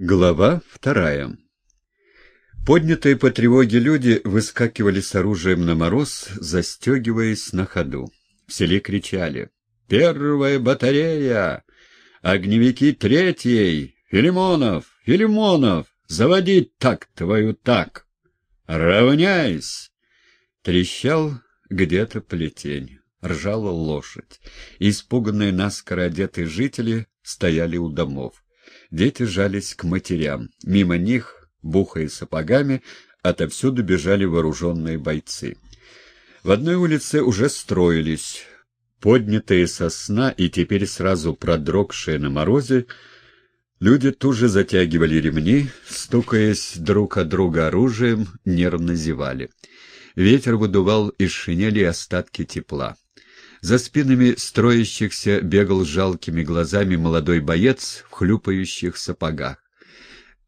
Глава вторая Поднятые по тревоге люди выскакивали с оружием на мороз, застегиваясь на ходу. В селе кричали «Первая батарея! Огневики третьей! Филимонов! Филимонов! Заводить так твою так! Равняйсь!» Трещал где-то плетень, ржала лошадь. Испуганные наскоро одетые жители стояли у домов. Дети жались к матерям. Мимо них, бухая сапогами, отовсюду бежали вооруженные бойцы. В одной улице уже строились. Поднятые со сна и теперь сразу продрогшие на морозе, люди тут же затягивали ремни, стукаясь друг от друга оружием, нервно зевали. Ветер выдувал из шинели остатки тепла. За спинами строящихся бегал жалкими глазами молодой боец в хлюпающих сапогах.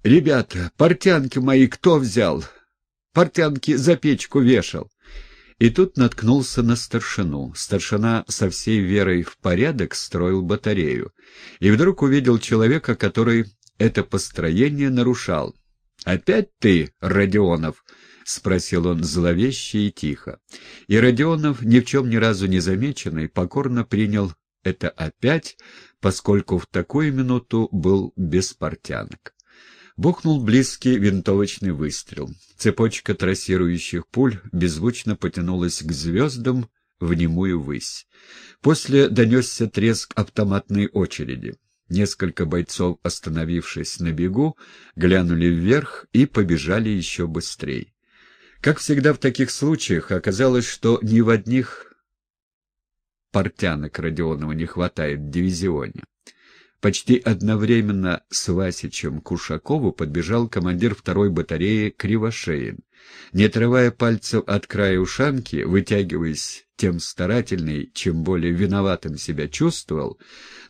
«Ребята, портянки мои кто взял? Портянки за печку вешал». И тут наткнулся на старшину. Старшина со всей верой в порядок строил батарею. И вдруг увидел человека, который это построение нарушал. «Опять ты, Родионов?» — спросил он зловеще и тихо. И Родионов, ни в чем ни разу не замеченный, покорно принял это опять, поскольку в такую минуту был без портянок. Бухнул близкий винтовочный выстрел. Цепочка трассирующих пуль беззвучно потянулась к звездам в немую высь. После донесся треск автоматной очереди. Несколько бойцов, остановившись на бегу, глянули вверх и побежали еще быстрее. Как всегда в таких случаях, оказалось, что ни в одних портянок Родионова не хватает в дивизионе. Почти одновременно с Васичем Кушакову подбежал командир второй батареи Кривошеин. Не отрывая пальцев от края ушанки, вытягиваясь тем старательней, чем более виноватым себя чувствовал,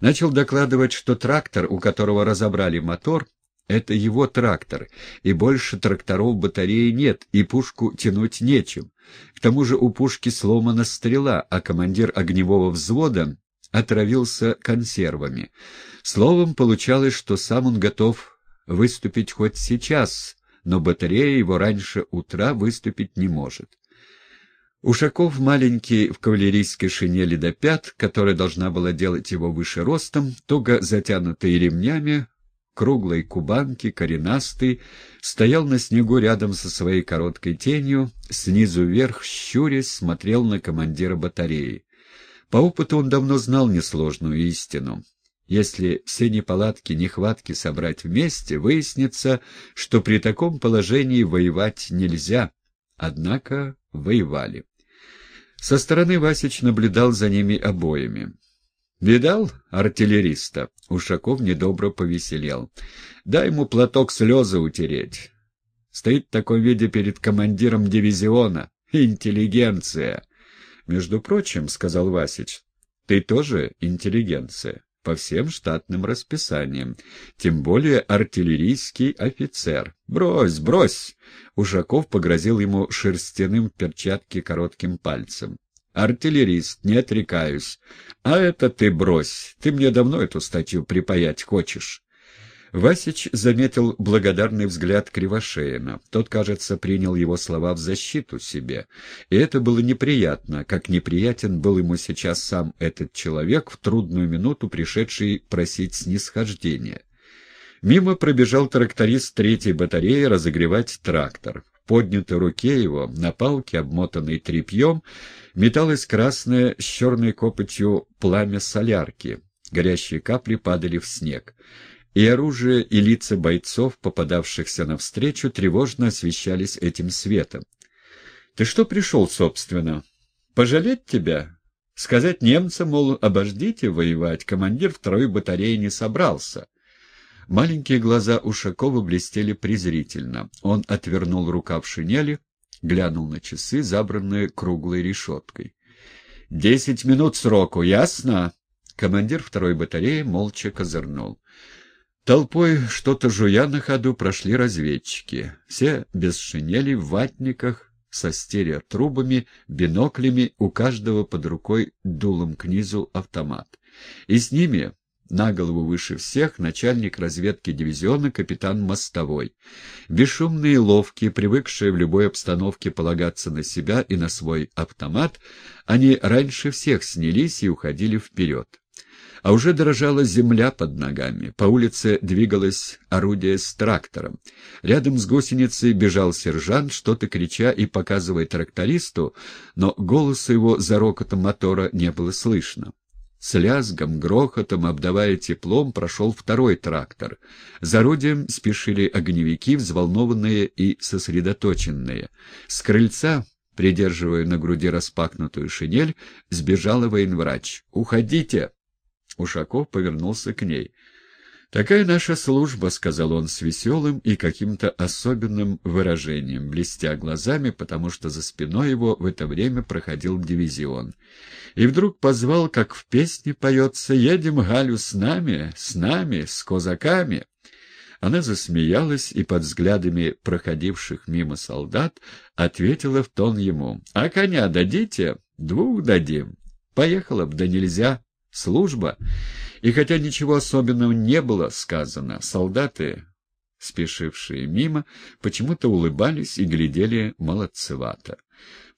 начал докладывать, что трактор, у которого разобрали мотор, это его трактор, и больше тракторов батареи нет, и пушку тянуть нечем. К тому же у пушки сломана стрела, а командир огневого взвода отравился консервами. Словом, получалось, что сам он готов выступить хоть сейчас, но батарея его раньше утра выступить не может. Ушаков, маленький в кавалерийской шинели до пят, которая должна была делать его выше ростом, туго затянутый ремнями, круглой кубанки, коренастый, стоял на снегу рядом со своей короткой тенью, снизу вверх, щурясь, смотрел на командира батареи. По опыту он давно знал несложную истину. Если все неполадки, нехватки собрать вместе, выяснится, что при таком положении воевать нельзя. Однако воевали. Со стороны Васич наблюдал за ними обоими. «Видал артиллериста?» Ушаков недобро повеселел. «Дай ему платок слезы утереть. Стоит в таком виде перед командиром дивизиона. Интеллигенция!» «Между прочим, — сказал Васич, — ты тоже интеллигенция, по всем штатным расписаниям, тем более артиллерийский офицер. Брось, брось!» Ушаков погрозил ему шерстяным в перчатке коротким пальцем. «Артиллерист, не отрекаюсь. А это ты брось, ты мне давно эту статью припаять хочешь». Васич заметил благодарный взгляд Кривошеина. Тот, кажется, принял его слова в защиту себе. И это было неприятно, как неприятен был ему сейчас сам этот человек, в трудную минуту пришедший просить снисхождения. Мимо пробежал тракторист третьей батареи разогревать трактор. В поднятой руке его, на палке, обмотанной тряпьем, металось красное с черной копотью пламя солярки. Горящие капли падали в снег и оружие, и лица бойцов, попадавшихся навстречу, тревожно освещались этим светом. «Ты что пришел, собственно? Пожалеть тебя? Сказать немцам, мол, обождите воевать, командир второй батареи не собрался». Маленькие глаза Ушакова блестели презрительно. Он отвернул рукав шинели, глянул на часы, забранные круглой решеткой. «Десять минут сроку, ясно?» Командир второй батареи молча козырнул. Толпой, что-то жуя на ходу, прошли разведчики. Все без шинелей, в ватниках, со стереотрубами, биноклями, у каждого под рукой дулом к низу автомат. И с ними на голову выше всех начальник разведки дивизиона капитан Мостовой. Бесшумные ловкие, привыкшие в любой обстановке полагаться на себя и на свой автомат, они раньше всех снялись и уходили вперед. А уже дрожала земля под ногами. По улице двигалось орудие с трактором. Рядом с гусеницей бежал сержант, что-то крича и показывая трактористу, но голоса его за рокотом мотора не было слышно. С лязгом, грохотом, обдавая теплом, прошел второй трактор. За орудием спешили огневики, взволнованные и сосредоточенные. С крыльца, придерживая на груди распахнутую шинель, сбежала военврач. «Уходите!» Ушаков повернулся к ней. «Такая наша служба», — сказал он с веселым и каким-то особенным выражением, блестя глазами, потому что за спиной его в это время проходил дивизион. И вдруг позвал, как в песне поется, «Едем, Галю, с нами, с нами, с козаками». Она засмеялась и под взглядами проходивших мимо солдат ответила в тон ему, «А коня дадите? Двух дадим. Поехала б, да нельзя». Служба. И хотя ничего особенного не было сказано, солдаты, спешившие мимо, почему-то улыбались и глядели молодцевато.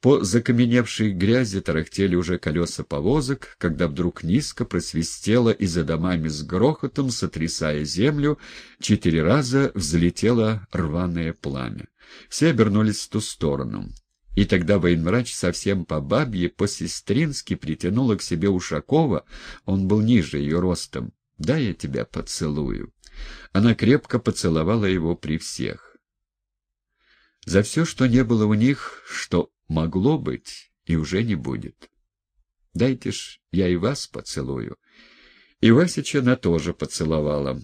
По закаменевшей грязи тарахтели уже колеса повозок, когда вдруг низко просвистело и за домами с грохотом, сотрясая землю, четыре раза взлетело рваное пламя. Все обернулись в ту сторону. И тогда военврач совсем по бабье, по-сестрински притянула к себе Ушакова, он был ниже ее ростом. «Да я тебя поцелую». Она крепко поцеловала его при всех. За все, что не было у них, что могло быть и уже не будет. Дайте ж, я и вас поцелую. И Васича она тоже поцеловала.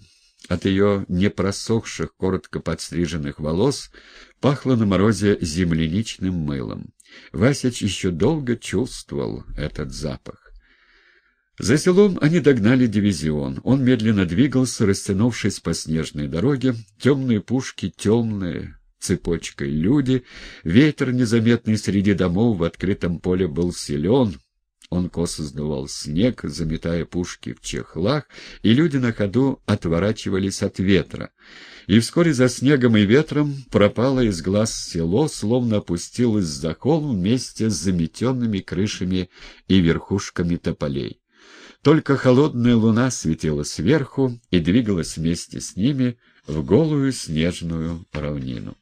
От ее непросохших, коротко подстриженных волос пахло на морозе земляничным мылом. Васич еще долго чувствовал этот запах. За селом они догнали дивизион. Он медленно двигался, растянувшись по снежной дороге. Темные пушки, темные, цепочкой люди. Ветер, незаметный среди домов в открытом поле, был силен, он косо сдувал снег, заметая пушки в чехлах, и люди на ходу отворачивались от ветра. И вскоре за снегом и ветром пропало из глаз село, словно опустилось за холм вместе с заметенными крышами и верхушками тополей. Только холодная луна светила сверху и двигалась вместе с ними в голую снежную равнину.